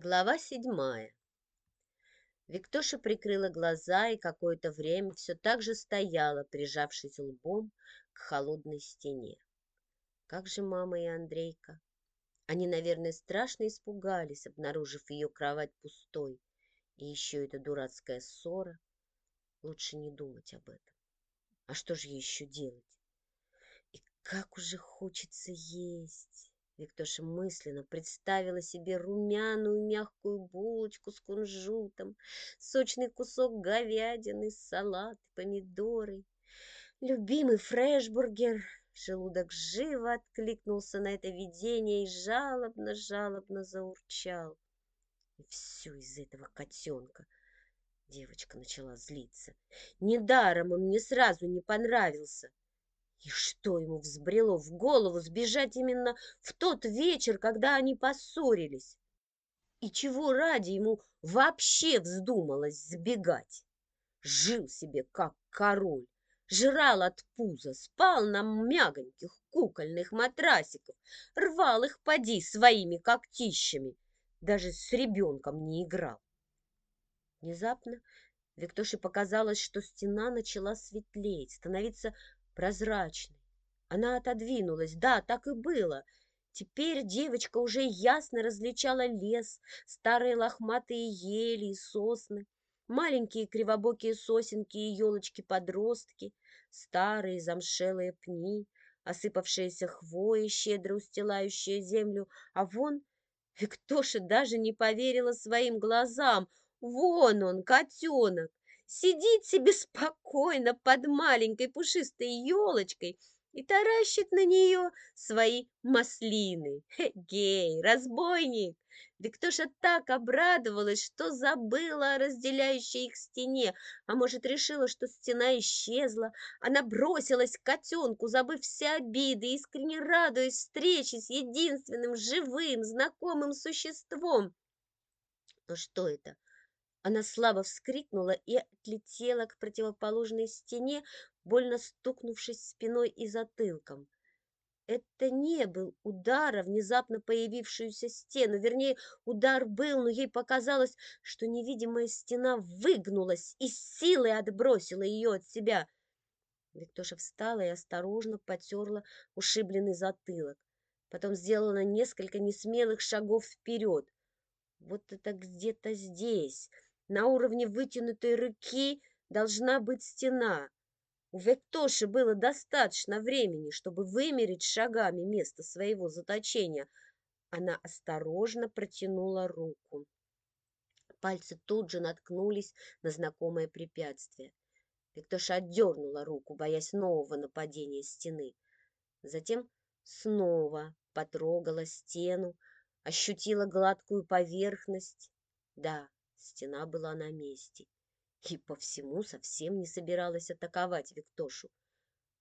Глава седьмая. Виктоша прикрыла глаза и какое-то время все так же стояла, прижавшись лбом к холодной стене. Как же мама и Андрейка? Они, наверное, страшно испугались, обнаружив ее кровать пустой. И еще эта дурацкая ссора. Лучше не думать об этом. А что же еще делать? И как уже хочется есть! Виктоша мысленно представила себе румяную мягкую булочку с кунжутом, сочный кусок говядины, салат, помидоры. Любимый фрешбургер. Желудок живо откликнулся на это видение и жалобно-жалобно заурчал. И все из этого котенка. Девочка начала злиться. Недаром он мне сразу не понравился. И что ему взбрело в голову сбежать именно в тот вечер, когда они поссорились? И чего ради ему вообще вздумалось сбегать? Жил себе как король, жрал от пуза, спал на мягоньких кукольных матрасиках, рвал их поди своими когтищами, даже с ребенком не играл. Внезапно Виктоше показалось, что стена начала светлеть, становиться прозрачной. Она отодвинулась, да, так и было. Теперь девочка уже ясно различала лес, старые лохматые ели и сосны, маленькие кривобокие сосенки и елочки-подростки, старые замшелые пни, осыпавшиеся хвои, щедро устилающие землю, а вон Виктоша даже не поверила своим глазам. Вон он, котенок, сидит себе спокойно под маленькой пушистой елочкой и таращит на нее свои маслины. Гей, разбойник! Виктоша так обрадовалась, что забыла о разделяющей их стене, а может, решила, что стена исчезла. Она бросилась к котенку, забыв все обиды, искренне радуясь встрече с единственным живым, знакомым существом. Но что это? Она слабо вскрикнула и отлетела к противоположной стене, больно стукнувшись спиной и затылком. Это не был удар, а внезапно появившуюся стену. Вернее, удар был, но ей показалось, что невидимая стена выгнулась и силой отбросила ее от себя. Виктоша встала и осторожно потерла ушибленный затылок. Потом сделала несколько несмелых шагов вперед. Вот это где-то здесь, на уровне вытянутой руки должна быть стена. У Вектоши было достаточно времени, чтобы вымерить шагами место своего заточения. Она осторожно протянула руку. Пальцы тут же наткнулись на знакомое препятствие. Виктоша отдернула руку, боясь нового нападения стены. Затем снова потрогала стену, ощутила гладкую поверхность. Да, Стена была на месте и по всему совсем не собиралась атаковать Виктошу.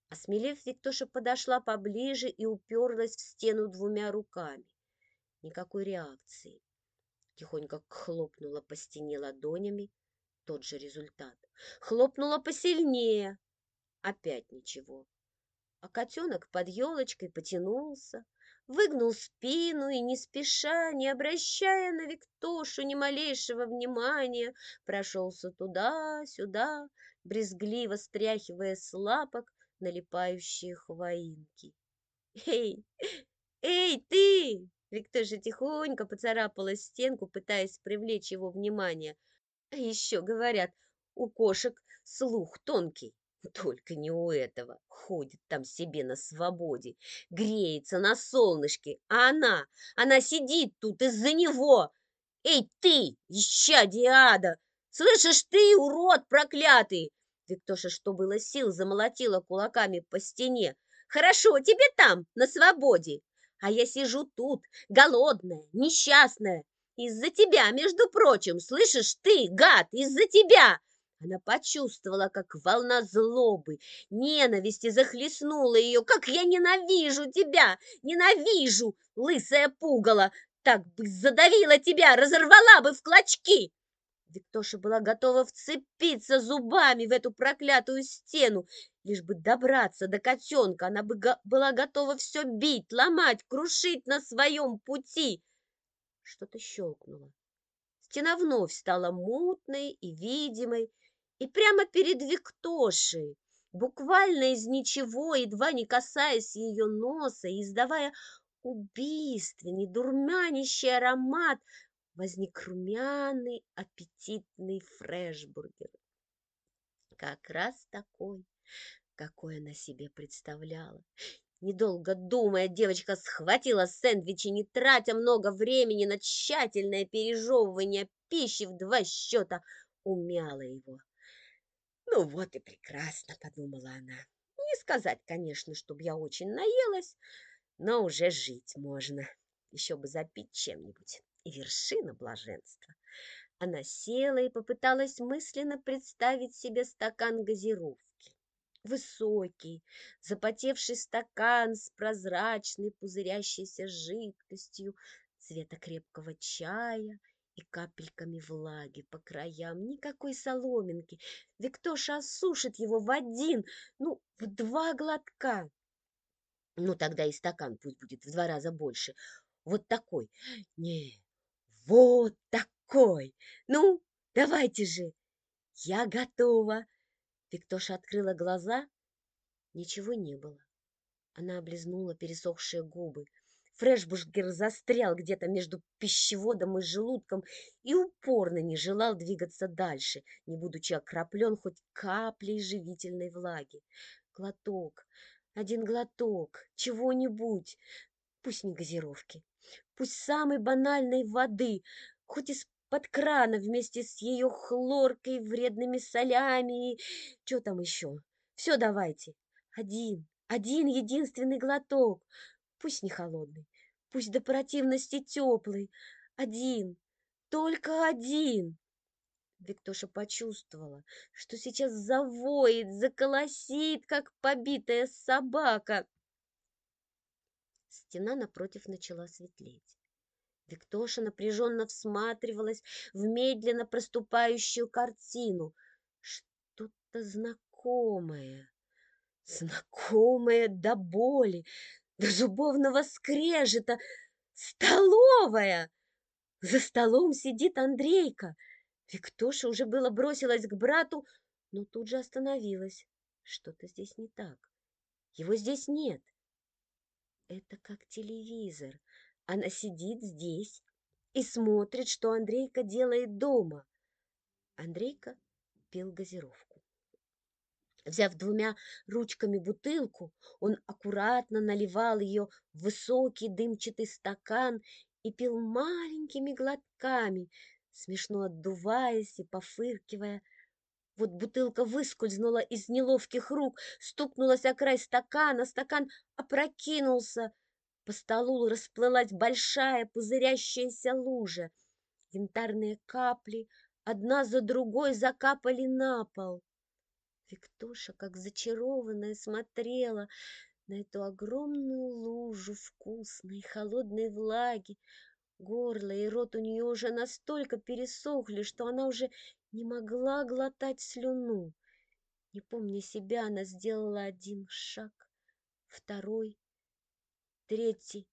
Осмелев, Виктоша подошла поближе и уперлась в стену двумя руками. Никакой реакции. Тихонько хлопнула по стене ладонями. Тот же результат. Хлопнула посильнее. Опять ничего. А котенок под елочкой потянулся, выгнул спину и, не спеша, не обращая на Виктошу ни малейшего внимания, прошелся туда-сюда, брезгливо стряхивая с лапок налипающие хвоинки. «Эй, эй, ты!» Виктоша тихонько поцарапала стенку, пытаясь привлечь его внимание. А еще, говорят, у кошек слух тонкий. Только не у этого. Ходит там себе на свободе, греется на солнышке, а она, она сидит тут из-за него. Эй, ты, исчадие ада! Слышишь ты, урод проклятый! Виктоша, что было сил, замолотила кулаками по стене. Хорошо тебе там, на свободе, а я сижу тут, голодная, несчастная. Из-за тебя, между прочим, слышишь ты, гад, из-за тебя! Она почувствовала, как волна злобы, ненависти захлестнула ее. «Как я ненавижу тебя! Ненавижу, лысая пугала! Так бы задавила тебя, разорвала бы в клочки!» Виктоша была готова вцепиться зубами в эту проклятую стену, лишь бы добраться до котенка. Она бы го была готова все бить, ломать, крушить на своем пути. Что-то щелкнуло. Стена вновь стала мутной и видимой, и прямо перед Виктошей, буквально из ничего, едва не касаясь ее носа и издавая убийственный, дурманящий аромат, возник румяный, аппетитный фрешбургер. Как раз такой, какой она себе представляла. Недолго думая, девочка схватила сэндвич и, не тратя много времени на тщательное пережевывание пищи в два счета, умяла его. «Ну вот и прекрасно», — подумала она. «Не сказать, конечно, чтобы я очень наелась, но уже жить можно. Еще бы запить чем-нибудь. И вершина блаженства». Она села и попыталась мысленно представить себе стакан газировки высокий, запотевший стакан с прозрачной пузырящейся жидкостью цвета крепкого чая и капельками влаги по краям. Никакой соломинки. Виктоша осушит его в один, ну, в два глотка. Ну, тогда и стакан пусть будет в два раза больше. Вот такой. Не, вот такой. Ну, давайте же. Я готова. Виктоша открыла глаза. Ничего не было. Она облизнула пересохшие губы. Фрешбургер застрял где-то между пищеводом и желудком и упорно не желал двигаться дальше, не будучи окроплен хоть каплей живительной влаги. Глоток, один глоток, чего-нибудь, пусть не газировки, пусть самой банальной воды, хоть из под крана вместе с ее хлоркой, вредными солями и... Что там еще? Все давайте. Один, один единственный глоток. Пусть не холодный, пусть до противности теплый. Один, только один. Виктоша почувствовала, что сейчас завоет, заколосит, как побитая собака. Стена напротив начала светлеть. Виктоша напряженно всматривалась в медленно проступающую картину. Что-то знакомое, знакомое до боли, до зубовного скрежета. Столовая! За столом сидит Андрейка. Виктоша уже было бросилась к брату, но тут же остановилась. Что-то здесь не так. Его здесь нет. Это как телевизор. Она сидит здесь и смотрит, что Андрейка делает дома. Андрейка пил газировку. Взяв двумя ручками бутылку, он аккуратно наливал ее в высокий дымчатый стакан и пил маленькими глотками, смешно отдуваясь и пофыркивая. Вот бутылка выскользнула из неловких рук, стукнулась о край стакана, стакан опрокинулся — по столу расплылась большая пузырящаяся лужа. Янтарные капли одна за другой закапали на пол. Виктоша, как зачарованная, смотрела на эту огромную лужу вкусной холодной влаги. Горло и рот у нее уже настолько пересохли, что она уже не могла глотать слюну. Не помня себя, она сделала один шаг, второй, третий.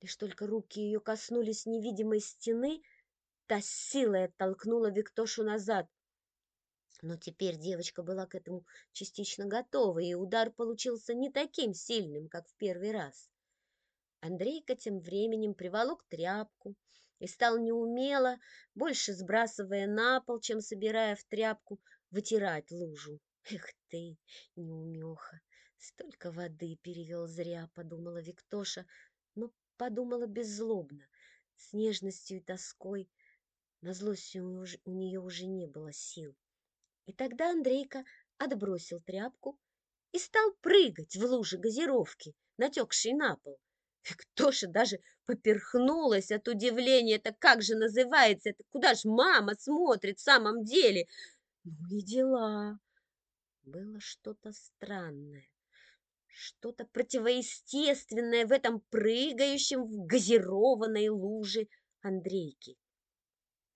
Лишь только руки ее коснулись невидимой стены, та силой оттолкнула Виктошу назад. Но теперь девочка была к этому частично готова, и удар получился не таким сильным, как в первый раз. Андрейка тем временем приволок тряпку и стал неумело, больше сбрасывая на пол, чем собирая в тряпку, вытирать лужу. Эх ты, неумеха! Столько воды перевел зря, подумала Виктоша, но подумала беззлобно, с нежностью и тоской. На злость у нее уже не было сил. И тогда Андрейка отбросил тряпку и стал прыгать в луже газировки, натекшей на пол. Виктоша даже поперхнулась от удивления. Это как же называется? Это куда ж мама смотрит в самом деле? Ну и дела. Было что-то странное. Что-то противоестественное в этом прыгающем в газированной луже Андрейке.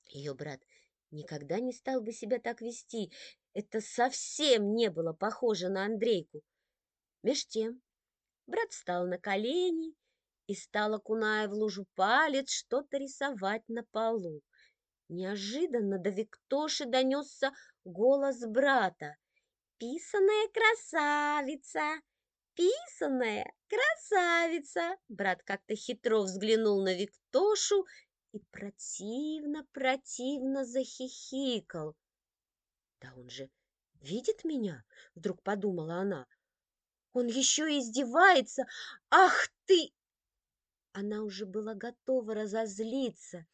Ее брат никогда не стал бы себя так вести. Это совсем не было похоже на Андрейку. Меж тем брат встал на колени и стал, окуная в лужу палец, что-то рисовать на полу. Неожиданно до Виктоши донесся голос брата. «Писаная красавица! Писаная красавица!» Брат как-то хитро взглянул на Виктошу и противно-противно захихикал. «Да он же видит меня!» — вдруг подумала она. «Он еще издевается! Ах ты!» Она уже была готова разозлиться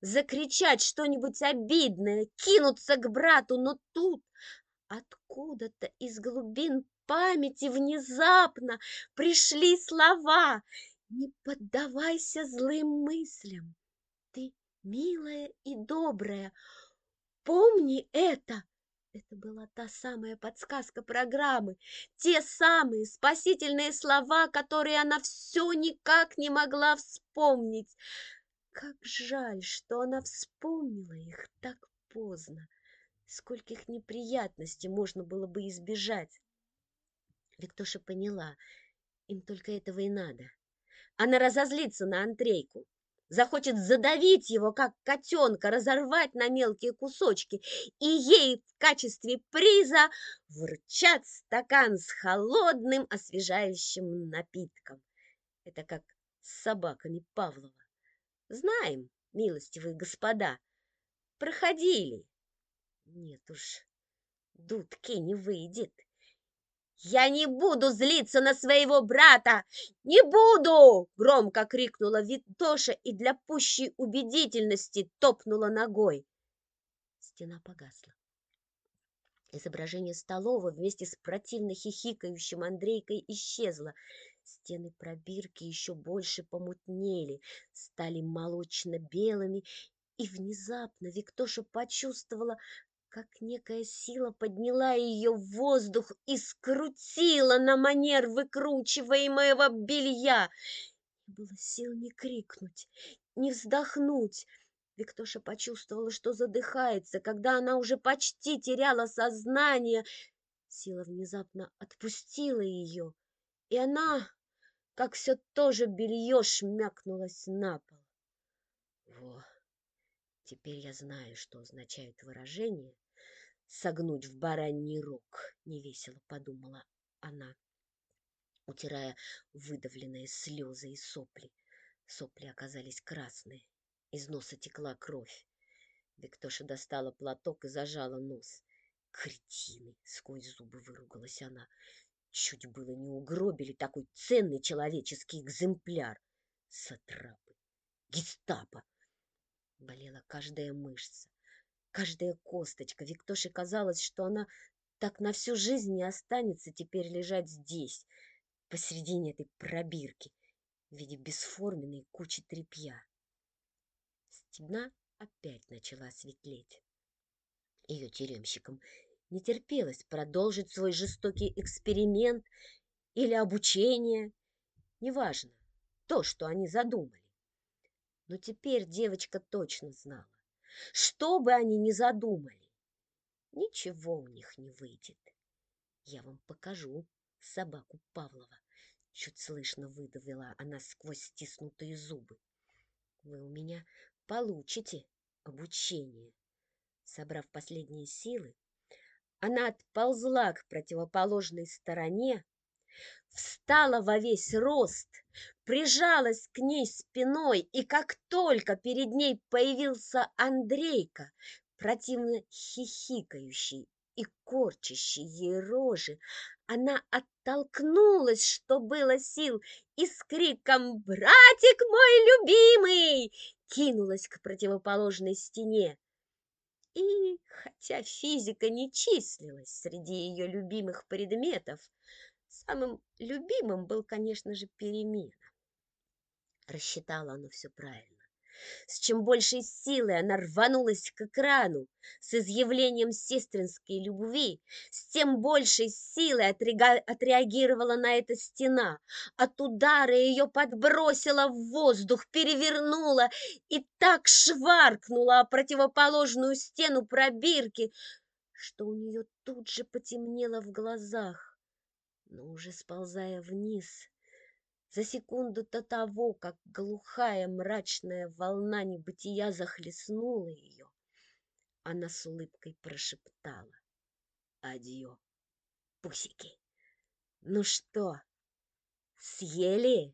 закричать что-нибудь обидное, кинуться к брату, но тут откуда-то из глубин памяти внезапно пришли слова «Не поддавайся злым мыслям, ты милая и добрая, помни это!» Это была та самая подсказка программы, те самые спасительные слова, которые она все никак не могла вспомнить. Как жаль, что она вспомнила их так поздно. Скольких неприятностей можно было бы избежать. Виктоша поняла, им только этого и надо. Она разозлится на Андрейку, захочет задавить его, как котенка, разорвать на мелкие кусочки, и ей в качестве приза вручат стакан с холодным освежающим напитком. Это как с собаками Павлова. Знаем, милостивые господа, проходили. Нет уж, дудки не выйдет. «Я не буду злиться на своего брата! Не буду!» Громко крикнула Витоша и для пущей убедительности топнула ногой. Стена погасла. Изображение столовой вместе с противно хихикающим Андрейкой исчезло. Стены пробирки еще больше помутнели, стали молочно-белыми, и внезапно Виктоша почувствовала, как некая сила подняла ее в воздух и скрутила на манер выкручиваемого белья. Не было сил ни крикнуть, ни вздохнуть. Виктоша почувствовала, что задыхается, когда она уже почти теряла сознание. Сила внезапно отпустила ее, и она, как все то же белье, шмякнулась на пол. Во, теперь я знаю, что означает выражение «согнуть в бараний рог», — невесело подумала она, утирая выдавленные слезы и сопли. Сопли оказались красные, из носа текла кровь. Виктоша достала платок и зажала нос. «Кретины!» — сквозь зубы выругалась она. Чуть было не угробили такой ценный человеческий экземпляр. Сатрапы, гестапо. Болела каждая мышца, каждая косточка. Виктоше казалось, что она так на всю жизнь не останется теперь лежать здесь, посредине этой пробирки, в виде бесформенной кучи тряпья. Стена опять начала светлеть. Ее тюремщикам не терпелось продолжить свой жестокий эксперимент или обучение, неважно, то, что они задумали. Но теперь девочка точно знала, что бы они ни задумали, ничего у них не выйдет. Я вам покажу собаку Павлова, чуть слышно выдавила она сквозь стиснутые зубы. Вы у меня получите обучение. Собрав последние силы, она отползла к противоположной стороне, встала во весь рост, прижалась к ней спиной, и как только перед ней появился Андрейка, противно хихикающий и корчащий ей рожи, она оттолкнулась, что было сил, и с криком «Братик мой любимый!» кинулась к противоположной стене. И хотя физика не числилась среди ее любимых предметов, самым любимым был, конечно же, перемена. Рассчитала она все правильно. С чем большей силой она рванулась к экрану с изъявлением сестринской любви, с тем большей силой отреагировала на это стена. От удара ее подбросила в воздух, перевернула и так шваркнула о противоположную стену пробирки, что у нее тут же потемнело в глазах. Но уже сползая вниз, за секунду до того, как глухая мрачная волна небытия захлестнула ее, она с улыбкой прошептала. Адьё, пусики. Ну что, съели?